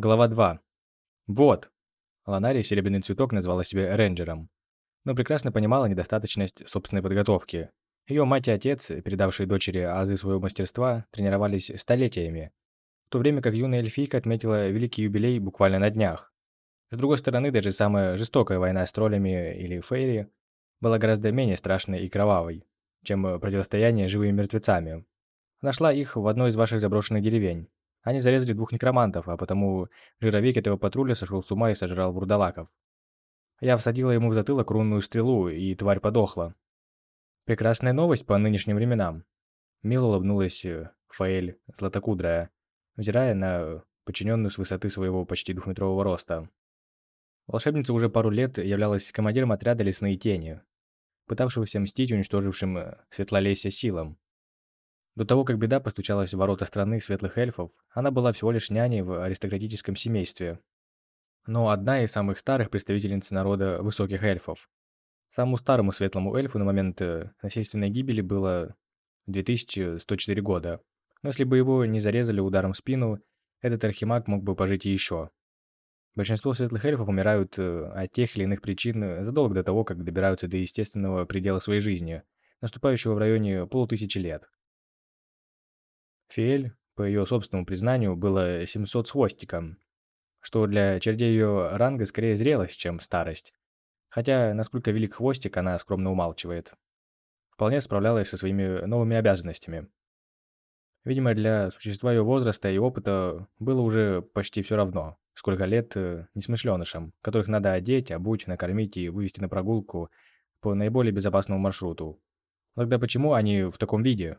Глава 2. Вот. Ланари Серебряный Цветок назвала себя рейнджером, но прекрасно понимала недостаточность собственной подготовки. Ее мать и отец, передавшие дочери азы своего мастерства, тренировались столетиями, в то время как юная эльфийка отметила великий юбилей буквально на днях. С другой стороны, даже самая жестокая война с троллями или фейри была гораздо менее страшной и кровавой, чем противостояние живыми мертвецами. Нашла их в одной из ваших заброшенных деревень. Они зарезали двух некромантов, а потому жировик этого патруля сошел с ума и сожрал вурдалаков. Я всадила ему в затылок рунную стрелу, и тварь подохла. Прекрасная новость по нынешним временам. Мило улыбнулась э, Фаэль, златокудрая, взирая на подчиненную с высоты своего почти двухметрового роста. Волшебница уже пару лет являлась командиром отряда «Лесные тени», пытавшегося мстить уничтожившим э, Светлолесье силам. До того, как беда постучалась в ворота страны светлых эльфов, она была всего лишь няней в аристократическом семействе. Но одна из самых старых представительниц народа высоких эльфов. Самому старому светлому эльфу на момент э, насильственной гибели было 2104 года. Но если бы его не зарезали ударом в спину, этот архимаг мог бы пожить и еще. Большинство светлых эльфов умирают э, от тех или иных причин задолго до того, как добираются до естественного предела своей жизни, наступающего в районе полутысячи лет. Фиэль, по ее собственному признанию, было 700 с хвостиком, что для чердей ее ранга скорее зрелость, чем старость. Хотя, насколько велик хвостик, она скромно умалчивает. Вполне справлялась со своими новыми обязанностями. Видимо, для существа ее возраста и опыта было уже почти все равно, сколько лет э, несмышленышам, которых надо одеть, обуть, накормить и вывести на прогулку по наиболее безопасному маршруту. Тогда почему они в таком виде?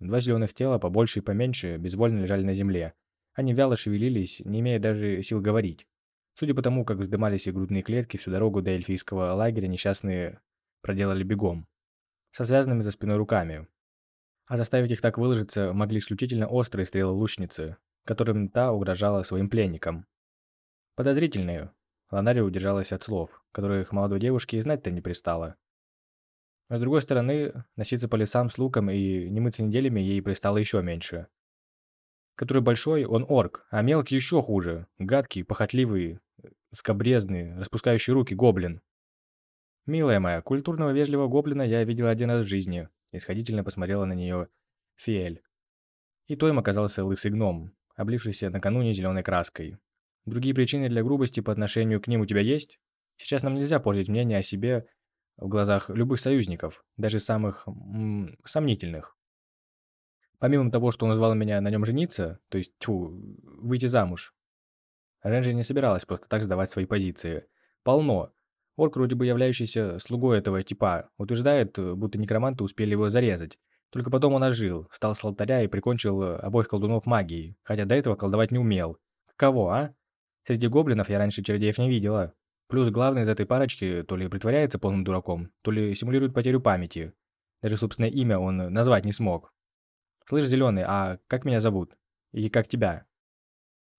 Два зеленых тела, побольше и поменьше, безвольно лежали на земле. Они вяло шевелились, не имея даже сил говорить. Судя по тому, как вздымались их грудные клетки, всю дорогу до эльфийского лагеря несчастные проделали бегом. Со связанными за спиной руками. А заставить их так выложиться могли исключительно острые стрелы лучницы, которым та угрожала своим пленникам. Подозрительные. Ланари удержалась от слов, которых молодой девушке и знать-то не пристало. А с другой стороны, носиться по лесам с луком и не мыться неделями ей пристало еще меньше. Который большой, он орк, а мелкий еще хуже. Гадкий, похотливый, скобрезный, распускающий руки гоблин. «Милая моя, культурного вежливого гоблина я видел один раз в жизни», исходительно посмотрела на нее Фиэль. И то им оказался лысый гном, облившийся накануне зеленой краской. Другие причины для грубости по отношению к ним у тебя есть? Сейчас нам нельзя портить мнение о себе в глазах любых союзников, даже самых м, сомнительных. Помимо того, что он назвал меня на нем жениться, то есть, тьфу, выйти замуж, Рэнджи не собиралась просто так сдавать свои позиции. Полно. Орк, вроде бы являющийся слугой этого типа, утверждает, будто некроманты успели его зарезать. Только потом он ожил, встал с алтаря и прикончил обоих колдунов магией, хотя до этого колдовать не умел. Кого, а? Среди гоблинов я раньше чародеев не видела. Плюс главный из этой парочки то ли притворяется полным дураком, то ли симулирует потерю памяти. Даже собственное имя он назвать не смог. «Слышь, Зеленый, а как меня зовут? И как тебя?»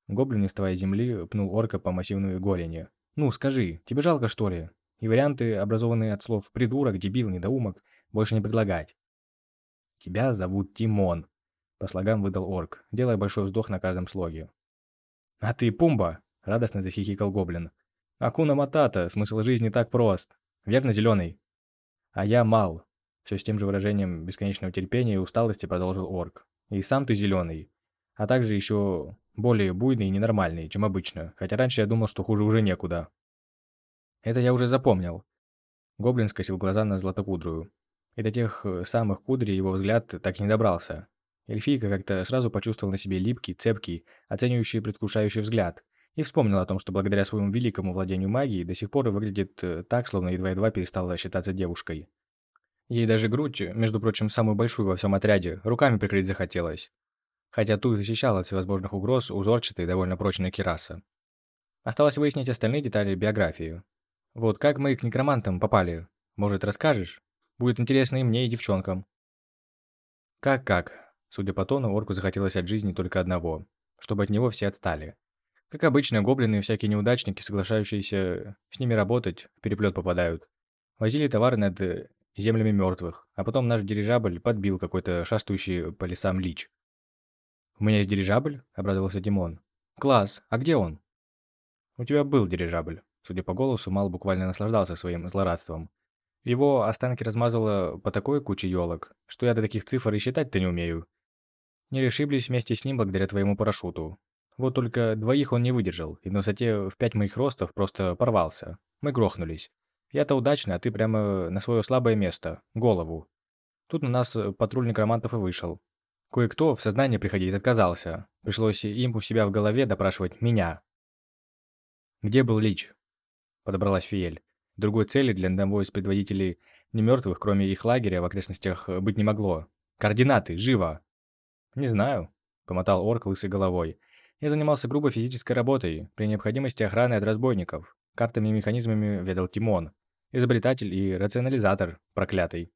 Гоблин из твоей земли пнул орка по массивной голени. «Ну, скажи, тебе жалко, что ли?» И варианты, образованные от слов «придурок», «дебил», «недоумок», больше не предлагать. «Тебя зовут Тимон», — по слогам выдал орк, делая большой вздох на каждом слоге. «А ты Пумба!» — радостно захихикал гоблин. Акуна Матата, смысл жизни так прост. Верно, зеленый? А я мал. Все с тем же выражением бесконечного терпения и усталости продолжил орк. И сам ты зеленый. А также еще более буйный и ненормальный, чем обычно, хотя раньше я думал, что хуже уже некуда. Это я уже запомнил. Гоблин скосил глаза на златокудрую. И до тех э, самых кудрей его взгляд так и не добрался. Эльфийка как-то сразу почувствовал на себе липкий, цепкий, оценивающий предвкушающий взгляд, и вспомнил о том, что благодаря своему великому владению магией до сих пор выглядит э, так, словно едва-едва перестала считаться девушкой. Ей даже грудь, между прочим, самую большую во всем отряде, руками прикрыть захотелось. Хотя ту защищала от всевозможных угроз узорчатая и довольно прочная кираса. Осталось выяснить остальные детали биографии. Вот как мы к некромантам попали? Может, расскажешь? Будет интересно и мне, и девчонкам. Как-как? Судя по тону, орку захотелось от жизни только одного. Чтобы от него все отстали. Как обычно, гоблины и всякие неудачники, соглашающиеся с ними работать, в переплет попадают. Возили товары над э, землями мертвых, а потом наш дирижабль подбил какой-то шастающий по лесам лич. «У меня есть дирижабль?» – обрадовался Димон. Класс, а где он? У тебя был дирижабль. Судя по голосу, Мал буквально наслаждался своим злорадством. Его останки размазало по такой куче елок, что я до таких цифр и считать-то не умею. Не решиблись вместе с ним благодаря твоему парашюту. Вот только двоих он не выдержал, и на высоте в пять моих ростов просто порвался. Мы грохнулись. Я-то удачно, а ты прямо на свое слабое место, голову. Тут на нас патруль некромантов и вышел. Кое-кто в сознание приходить отказался. Пришлось им у себя в голове допрашивать меня. «Где был Лич?» – подобралась Фиель. Другой цели для одного из предводителей немертвых, кроме их лагеря, в окрестностях быть не могло. «Координаты! Живо!» «Не знаю», – помотал орк лысой головой. «Я занимался грубо физической работой, при необходимости охраны от разбойников. Картами и механизмами ведал Тимон. Изобретатель и рационализатор, проклятый.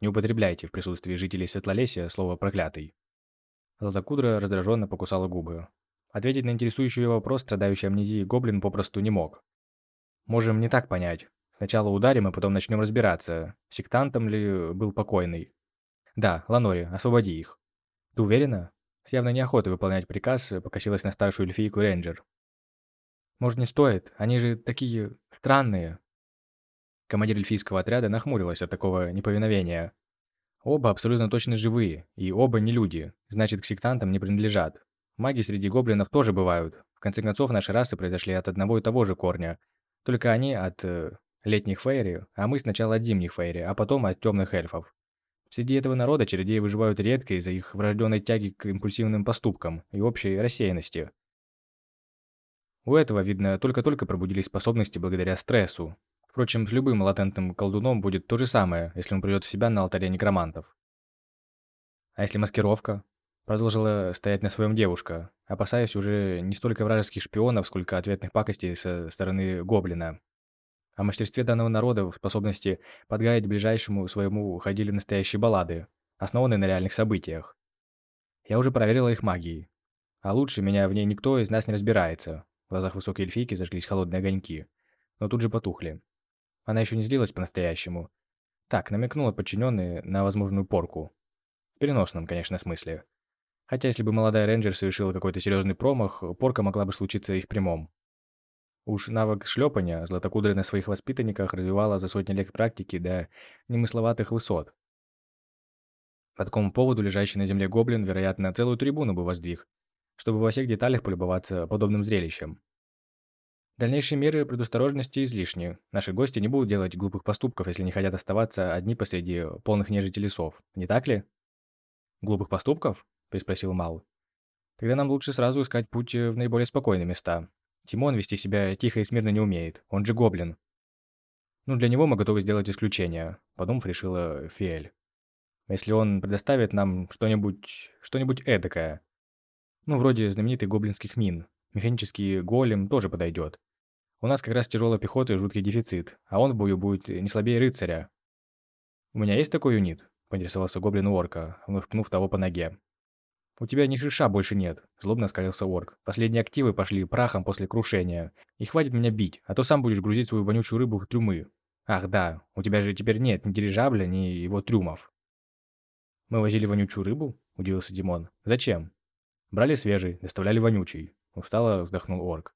Не употребляйте в присутствии жителей Светлолесия слово «проклятый». Златокудра раздраженно покусала губы. Ответить на интересующий ее вопрос страдающий амнезией гоблин попросту не мог. Можем не так понять. Сначала ударим, а потом начнем разбираться, сектантом ли был покойный. Да, Ланори, освободи их. Ты уверена? С явной неохотой выполнять приказ покосилась на старшую эльфийку Рейнджер. Может, не стоит? Они же такие странные. Командир эльфийского отряда нахмурилась от такого неповиновения. Оба абсолютно точно живые, и оба не люди, значит, к сектантам не принадлежат. Маги среди гоблинов тоже бывают. В конце концов, наши расы произошли от одного и того же корня, только они от э, летних фейри, а мы сначала от зимних фейри, а потом от темных эльфов. Среди этого народа чародеи выживают редко из-за их врожденной тяги к импульсивным поступкам и общей рассеянности. У этого, видно, только-только пробудились способности благодаря стрессу. Впрочем, с любым латентным колдуном будет то же самое, если он придет в себя на алтаре некромантов. А если маскировка? Продолжила стоять на своем девушка, опасаясь уже не столько вражеских шпионов, сколько ответных пакостей со стороны гоблина. О мастерстве данного народа в способности подгаять ближайшему своему ходили настоящие баллады, основанные на реальных событиях. Я уже проверила их магией. А лучше меня в ней никто из нас не разбирается. В глазах высокой эльфийки зажглись холодные огоньки, но тут же потухли. Она еще не злилась по-настоящему. Так, намекнула подчиненные на возможную порку. В переносном, конечно, смысле. Хотя если бы молодая рейнджер совершила какой-то серьезный промах, порка могла бы случиться и в прямом. Уж навык шлепания Златокудрая на своих воспитанниках развивала за сотни лет практики до немысловатых высот. По такому поводу лежащий на земле гоблин, вероятно, целую трибуну бы воздвиг, чтобы во всех деталях полюбоваться подобным зрелищем. Дальнейшие меры предосторожности излишни. Наши гости не будут делать глупых поступков, если не хотят оставаться одни посреди полных нежити лесов. Не так ли? Глупых поступков? – переспросил Мал. «Тогда нам лучше сразу искать путь э, в наиболее спокойные места. Тимон вести себя тихо и смирно не умеет, он же гоблин». «Ну, для него мы готовы сделать исключение», – подумав, решила Фиэль. «Если он предоставит нам что-нибудь... что-нибудь эдакое. Ну, вроде знаменитых гоблинских мин. Механический голем тоже подойдет. У нас как раз тяжелая пехота и жуткий дефицит, а он в бою будет не слабее рыцаря». «У меня есть такой юнит?» – поинтересовался гоблин у орка, вновь пнув того по ноге. «У тебя ни шиша больше нет», – злобно скалился орк. «Последние активы пошли прахом после крушения. И хватит меня бить, а то сам будешь грузить свою вонючую рыбу в трюмы. Ах да, у тебя же теперь нет ни дирижабля, ни его трюмов». «Мы возили вонючую рыбу?» – удивился Димон. «Зачем?» «Брали свежий, доставляли вонючий», – устало вздохнул орк.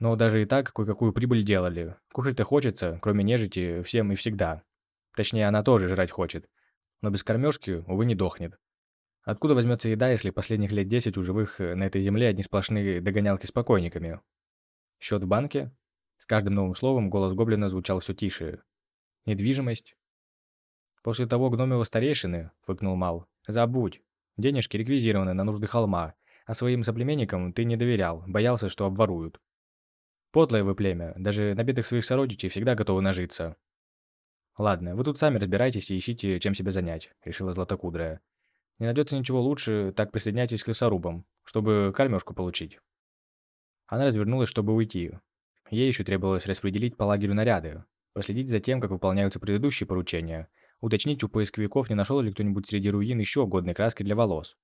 «Но даже и так кое-какую прибыль делали. Кушать-то хочется, кроме нежити, всем и всегда. Точнее, она тоже жрать хочет. Но без кормежки, увы, не дохнет. Откуда возьмется еда, если последних лет десять у живых э, на этой земле одни сплошные догонялки с покойниками? Счет в банке? С каждым новым словом голос гоблина звучал все тише. Недвижимость? После того гномева старейшины, фыркнул Мал, забудь. Денежки реквизированы на нужды холма, а своим соплеменникам ты не доверял, боялся, что обворуют. Подлое вы племя, даже на бедах своих сородичей всегда готовы нажиться. Ладно, вы тут сами разбирайтесь и ищите, чем себя занять, решила Златокудрая. Не найдется ничего лучше, так присоединяйтесь к лесорубам, чтобы кормежку получить. Она развернулась, чтобы уйти. Ей еще требовалось распределить по лагерю наряды, проследить за тем, как выполняются предыдущие поручения, уточнить у поисковиков, не нашел ли кто-нибудь среди руин еще годной краски для волос.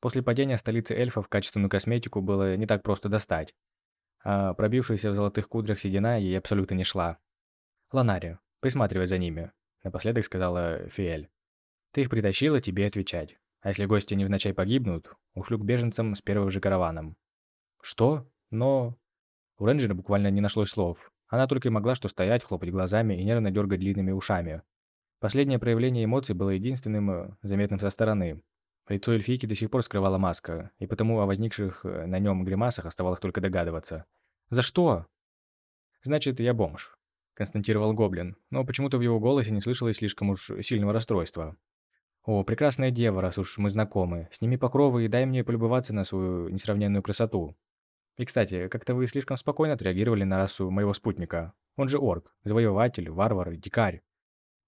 После падения столицы эльфов качественную косметику было не так просто достать, а пробившаяся в золотых кудрях седина ей абсолютно не шла. «Ланари, присматривай за ними», — напоследок сказала Фиэль. Ты их притащила, тебе отвечать. А если гости невзначай погибнут, ушлю к беженцам с первым же караваном. Что? Но... У Рейнджера буквально не нашлось слов. Она только и могла что стоять, хлопать глазами и нервно дергать длинными ушами. Последнее проявление эмоций было единственным э, заметным со стороны. Лицо эльфийки до сих пор скрывала маска, и потому о возникших э, на нем гримасах оставалось только догадываться. «За что?» «Значит, я бомж», — констатировал Гоблин, но почему-то в его голосе не слышалось слишком уж сильного расстройства. «О, прекрасная дева, раз уж мы знакомы. Сними покровы и дай мне полюбоваться на свою несравненную красоту. И, кстати, как-то вы слишком спокойно отреагировали на расу моего спутника. Он же орк, завоеватель, варвар, дикарь.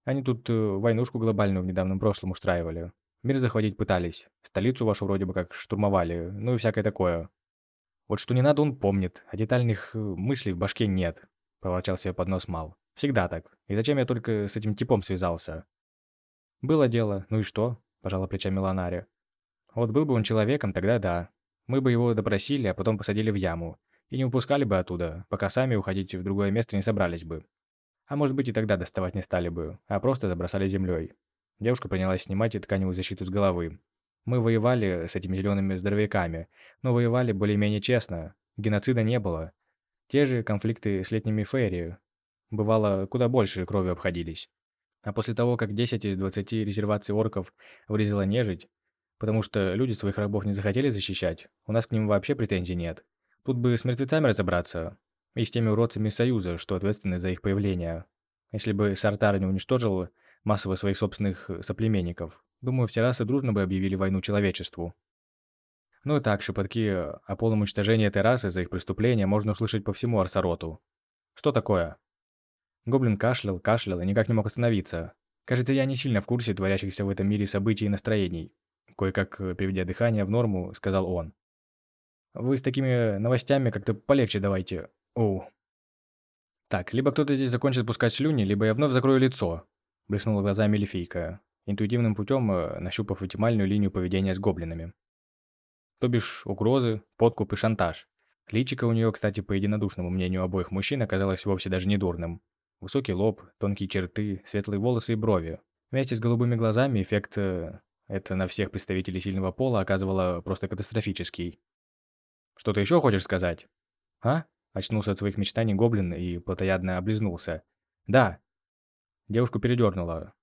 Они тут э, войнушку глобальную в недавнем прошлом устраивали. Мир захватить пытались. Столицу вашу вроде бы как штурмовали, ну и всякое такое. Вот что не надо, он помнит, а детальных э, мыслей в башке нет. Проворчал себе под нос Мал. Всегда так. И зачем я только с этим типом связался? Было дело, ну и что? Пожала плечами Ланари. Вот был бы он человеком, тогда да. Мы бы его допросили, а потом посадили в яму. И не упускали бы оттуда, пока сами уходить в другое место не собрались бы. А может быть и тогда доставать не стали бы, а просто забросали землей. Девушка принялась снимать тканевую защиту с головы. Мы воевали с этими зелеными здоровяками, но воевали более-менее честно. Геноцида не было. Те же конфликты с летними фейри. Бывало, куда больше крови обходились. А после того, как 10 из 20 резерваций орков вырезала нежить, потому что люди своих рабов не захотели защищать, у нас к ним вообще претензий нет. Тут бы с мертвецами разобраться. И с теми уродцами Союза, что ответственны за их появление. Если бы Сартар не уничтожил массово своих собственных э, соплеменников. Думаю, все расы дружно бы объявили войну человечеству. Ну и так, шепотки о полном уничтожении этой расы за их преступления можно услышать по всему Арсароту. Что такое? Гоблин кашлял, кашлял и никак не мог остановиться. Кажется, я не сильно в курсе творящихся в этом мире событий и настроений. Кое-как, э, приведя дыхание в норму, сказал он. Вы с такими новостями как-то полегче давайте. Оу. Так, либо кто-то здесь закончит пускать слюни, либо я вновь закрою лицо. Блеснула глазами эльфийка, интуитивным путем э, нащупав оптимальную линию поведения с гоблинами. То бишь угрозы, подкуп и шантаж. Личико у нее, кстати, по единодушному мнению обоих мужчин, оказалось вовсе даже не дурным. Высокий лоб, тонкие черты, светлые волосы и брови. Вместе с голубыми глазами эффект э, это на всех представителей сильного пола оказывало просто катастрофический. «Что-то еще хочешь сказать?» «А?» – очнулся от своих мечтаний гоблин и плотоядно облизнулся. «Да, Девушку передернуло.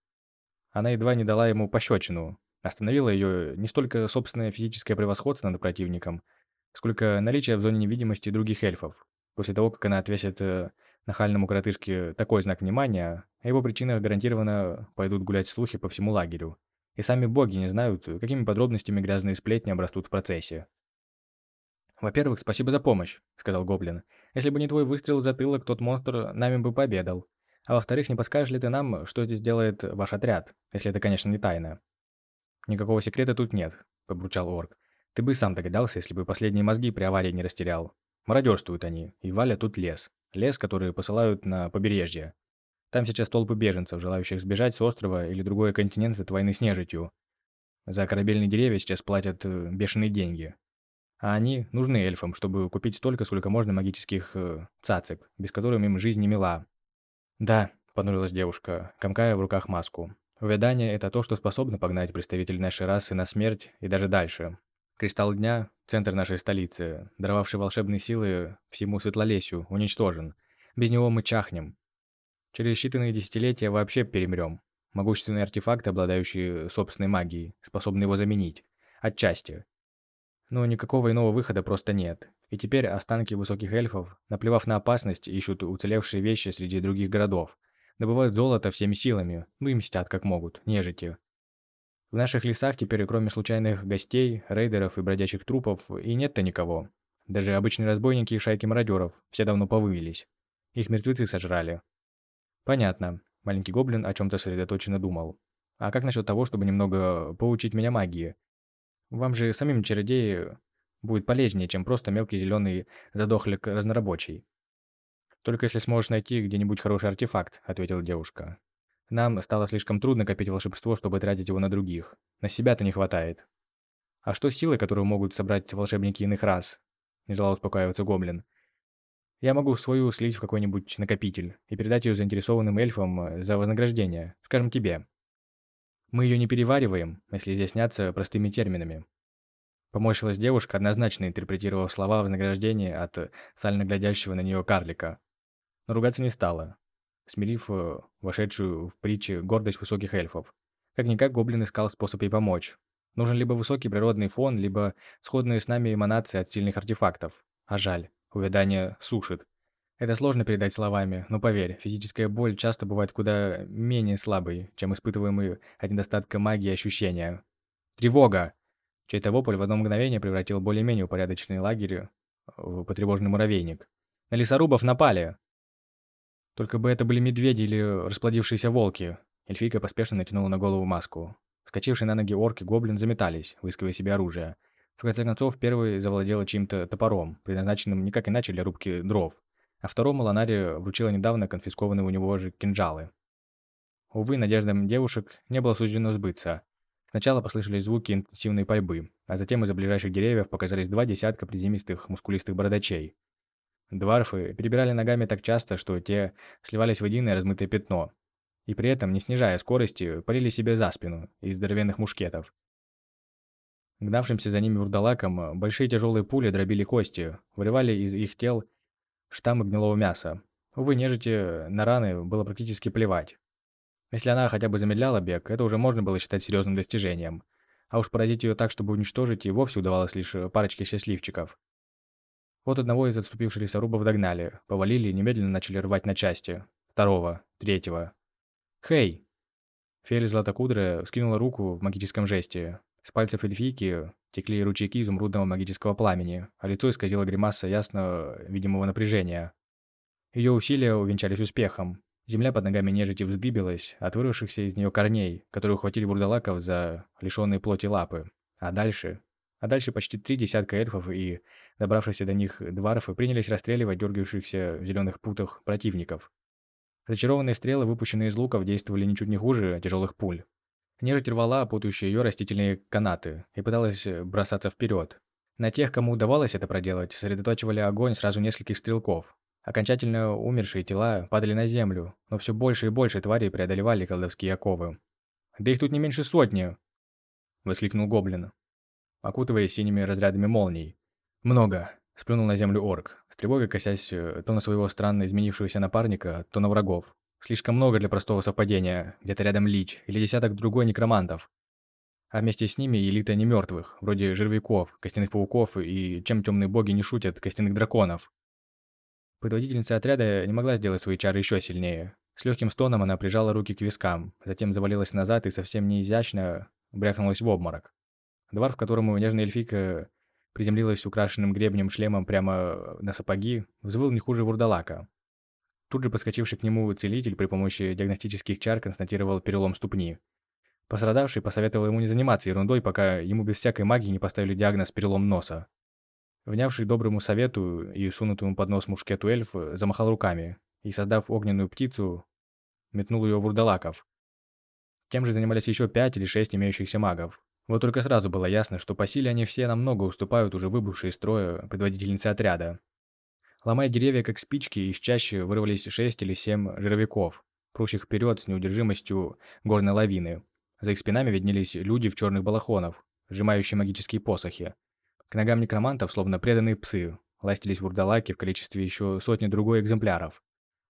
Она едва не дала ему пощечину. Остановила ее не столько собственное физическое превосходство над противником, сколько наличие в зоне невидимости других эльфов. После того, как она отвесит э, нахальному коротышке такой знак внимания, о его причинах гарантированно пойдут гулять слухи по всему лагерю. И сами боги не знают, какими подробностями грязные сплетни обрастут в процессе. «Во-первых, спасибо за помощь», — сказал Гоблин. «Если бы не твой выстрел в затылок, тот монстр нами бы победал. А во-вторых, не подскажешь ли ты нам, что здесь делает ваш отряд, если это, конечно, не тайна?» «Никакого секрета тут нет», — побручал орк. «Ты бы сам догадался, если бы последние мозги при аварии не растерял. Мародерствуют они, и валят тут лес. Лес, который посылают на побережье. Там сейчас толпы беженцев, желающих сбежать с острова или другой континент от войны с нежитью. За корабельные деревья сейчас платят э, бешеные деньги. А они нужны эльфам, чтобы купить столько, сколько можно магических э, цацик, без которых им жизнь не мила. «Да», — понурилась девушка, комкая в руках маску. «Увядание — это то, что способно погнать представителей нашей расы на смерть и даже дальше. Кристалл Дня, центр нашей столицы, даровавший волшебные силы всему Светлолесью, уничтожен. Без него мы чахнем. Через считанные десятилетия вообще перемрем. Могущественные артефакты, обладающие собственной магией, способны его заменить. Отчасти. Но никакого иного выхода просто нет. И теперь останки высоких эльфов, наплевав на опасность, ищут уцелевшие вещи среди других городов. Добывают золото всеми силами, ну и мстят как могут, нежити. В наших лесах теперь, кроме случайных гостей, рейдеров и бродячих трупов, и нет-то никого. Даже обычные разбойники и шайки мародеров все давно повывелись. Их мертвецы сожрали. Понятно. Маленький гоблин о чем-то сосредоточенно думал. А как насчет того, чтобы немного поучить меня магии? Вам же самим чародеи будет полезнее, чем просто мелкий зеленый задохлик разнорабочий. «Только если сможешь найти где-нибудь хороший артефакт», — ответила девушка. «Нам стало слишком трудно копить волшебство, чтобы тратить его на других. На себя-то не хватает». «А что с силой, которую могут собрать волшебники иных рас?» — не желал успокаиваться Гоблин. «Я могу свою слить в какой-нибудь накопитель и передать ее заинтересованным эльфам за вознаграждение, скажем, тебе. Мы ее не перевариваем, если изъясняться простыми терминами. Поморщилась девушка, однозначно интерпретировав слова вознаграждения от сально глядящего на нее карлика. Но ругаться не стала, смирив э, вошедшую в притчи гордость высоких эльфов. Как-никак гоблин искал способ ей помочь. Нужен либо высокий природный фон, либо сходные с нами эманации от сильных артефактов. А жаль, увядание сушит. Это сложно передать словами, но поверь, физическая боль часто бывает куда менее слабой, чем испытываемые от недостатка магии ощущения. Тревога! Чей-то вопль в одно мгновение превратил более-менее упорядоченный лагерь в потревоженный муравейник. На лесорубов напали! Только бы это были медведи или расплодившиеся волки. Эльфийка поспешно натянула на голову маску. Вскочившие на ноги орки гоблин заметались, выискивая себе оружие. В конце концов, первый завладела чьим-то топором, предназначенным никак иначе для рубки дров, а второму Ланари вручила недавно конфискованные у него же кинжалы. Увы, надеждам девушек не было суждено сбыться. Сначала послышались звуки интенсивной пальбы, а затем из-за ближайших деревьев показались два десятка приземистых мускулистых бородачей. Дварфы перебирали ногами так часто, что те сливались в единое размытое пятно, и при этом, не снижая скорости, парили себе за спину из здоровенных мушкетов. Гнавшимся за ними вурдалакам большие тяжелые пули дробили кости, вырывали из их тел штаммы гнилого мяса. Увы, нежити на раны было практически плевать. Если она хотя бы замедляла бег, это уже можно было считать серьезным достижением. А уж поразить ее так, чтобы уничтожить, и вовсе удавалось лишь парочке счастливчиков. Вот одного из отступивших лесорубов догнали, повалили и немедленно начали рвать на части. Второго, третьего. «Хей!» Фель Златокудрая скинула руку в магическом жесте. С пальцев эльфийки текли ручейки изумрудного магического пламени, а лицо исказило гримаса ясно видимого напряжения. Ее усилия увенчались успехом. Земля под ногами нежити вздыбилась от вырвавшихся из нее корней, которые ухватили бурдалаков за лишенные плоти лапы. А дальше... А дальше почти три десятка эльфов и добравшиеся до них дварфы принялись расстреливать дергающихся в зеленых путах противников. Зачарованные стрелы, выпущенные из луков, действовали ничуть не хуже тяжелых пуль. Нежить рвала опутывающие ее растительные канаты и пыталась бросаться вперед. На тех, кому удавалось это проделать, сосредотачивали огонь сразу нескольких стрелков, Окончательно умершие тела падали на землю, но все больше и больше тварей преодолевали колдовские оковы. «Да их тут не меньше сотни!» — воскликнул гоблин, окутывая синими разрядами молний. «Много!» — сплюнул на землю орк, с тревогой косясь э, то на своего странно изменившегося напарника, то на врагов. Слишком много для простого совпадения, где-то рядом лич или десяток другой некромантов. А вместе с ними элита немертвых, вроде жервяков, костяных пауков и, чем темные боги не шутят, костяных драконов. Предводительница отряда не могла сделать свои чары еще сильнее. С легким стоном она прижала руки к вискам, затем завалилась назад и совсем неизящно брякнулась в обморок. Двор, в которому нежная эльфийка приземлилась украшенным гребнем шлемом прямо на сапоги, взвыл не хуже вурдалака. Тут же подскочивший к нему целитель при помощи диагностических чар констатировал перелом ступни. Пострадавший посоветовал ему не заниматься ерундой, пока ему без всякой магии не поставили диагноз перелом носа. Внявший доброму совету и сунутому под нос мушкету эльф замахал руками и, создав огненную птицу, метнул ее в урдалаков. Тем же занимались еще пять или шесть имеющихся магов. Вот только сразу было ясно, что по силе они все намного уступают уже выбывшей из строя предводительнице отряда. Ломая деревья как спички, из чаще вырвались шесть или семь жировиков, прущих вперед с неудержимостью горной лавины. За их спинами виднелись люди в черных балахонах, сжимающие магические посохи. К ногам некромантов, словно преданные псы, ластились вурдалаки в количестве еще сотни другой экземпляров.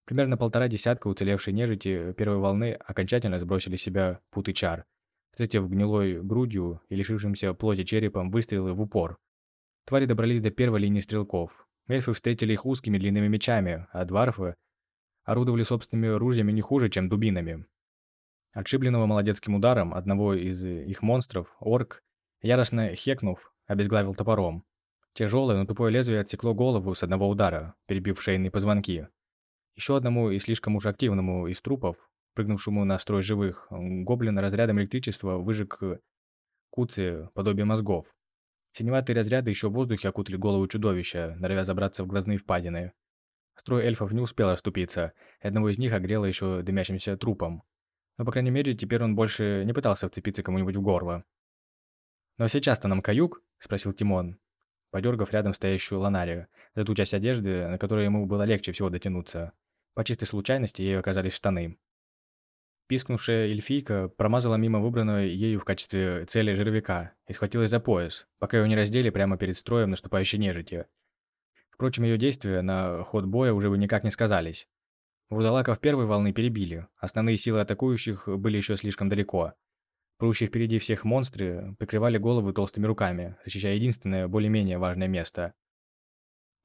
Примерно полтора десятка уцелевшей нежити первой волны окончательно сбросили себя путы чар, встретив гнилой грудью и лишившимся плоти черепом выстрелы в упор. Твари добрались до первой линии стрелков. Эльфы встретили их узкими длинными мечами, а дварфы орудовали собственными ружьями не хуже, чем дубинами. Отшибленного молодецким ударом одного из их монстров, орк, яростно хекнув, обезглавил топором. Тяжелое, но тупое лезвие отсекло голову с одного удара, перебив шейные позвонки. Еще одному и слишком уж активному из трупов, прыгнувшему на строй живых, гоблин разрядом электричества выжег куцы подобие мозгов. Синеватые разряды еще в воздухе окутали голову чудовища, норовя забраться в глазные впадины. Строй эльфов не успел расступиться, и одного из них огрело еще дымящимся трупом. Но, по крайней мере, теперь он больше не пытался вцепиться кому-нибудь в горло. «Но сейчас-то нам каюк?» – спросил Тимон, подергав рядом стоящую ланарию, за ту часть одежды, на которой ему было легче всего дотянуться. По чистой случайности ей оказались штаны. Пискнувшая эльфийка промазала мимо выбранного ею в качестве цели жировика и схватилась за пояс, пока ее не раздели прямо перед строем наступающей нежити. Впрочем, ее действия на ход боя уже бы никак не сказались. Вурдалаков первой волны перебили, основные силы атакующих были еще слишком далеко. Прущие впереди всех монстры прикрывали головы толстыми руками, защищая единственное, более-менее важное место.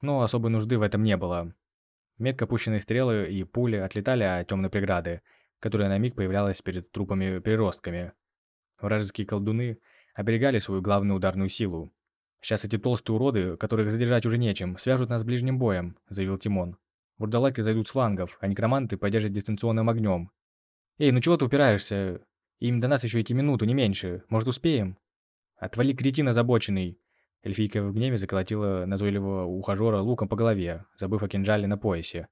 Но особой нужды в этом не было. Метко пущенные стрелы и пули отлетали от темной преграды, которая на миг появлялась перед трупами-переростками. Вражеские колдуны оберегали свою главную ударную силу. «Сейчас эти толстые уроды, которых задержать уже нечем, свяжут нас ближним боем», – заявил Тимон. «Вурдалаки зайдут с флангов, а некроманты поддержат дистанционным огнем». «Эй, ну чего ты упираешься? Им до нас еще идти минуту, не меньше. Может, успеем?» «Отвали, кретин озабоченный!» Эльфийка в гневе заколотила назойливого ухажера луком по голове, забыв о кинжале на поясе.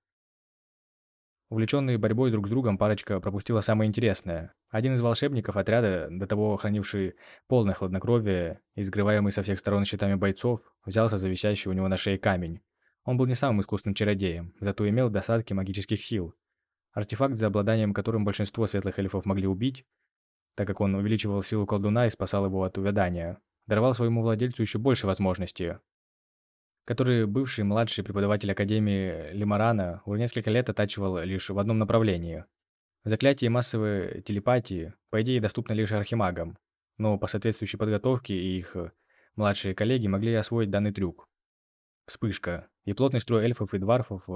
Увлеченные борьбой друг с другом, парочка пропустила самое интересное. Один из волшебников отряда, до того хранивший полное хладнокровие и сгрываемый со всех сторон щитами бойцов, взялся за висящий у него на шее камень. Он был не самым искусным чародеем, зато имел достатки магических сил. Артефакт, за обладанием которым большинство светлых эльфов могли убить, так как он увеличивал силу колдуна и спасал его от увядания, даровал своему владельцу еще больше возможностей который бывший младший преподаватель Академии Лимарана уже несколько лет оттачивал лишь в одном направлении. Заклятие массовой телепатии, по идее, доступно лишь архимагам, но по соответствующей подготовке их младшие коллеги могли освоить данный трюк. Вспышка, и плотный строй эльфов и дварфов,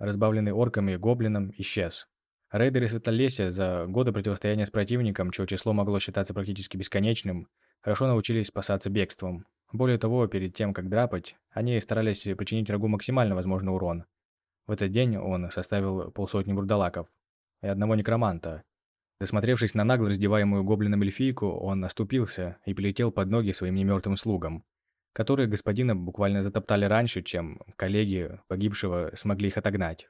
разбавленный орками и гоблином, исчез. Рейдеры Светлолесья за годы противостояния с противником, чье число могло считаться практически бесконечным, хорошо научились спасаться бегством, более того, перед тем, как драпать, они старались причинить врагу максимально возможный урон. В этот день он составил полсотни бурдалаков и одного некроманта. Досмотревшись на нагло раздеваемую гоблином эльфийку, он оступился и полетел под ноги своим немертвым слугам, которые господина буквально затоптали раньше, чем коллеги погибшего смогли их отогнать.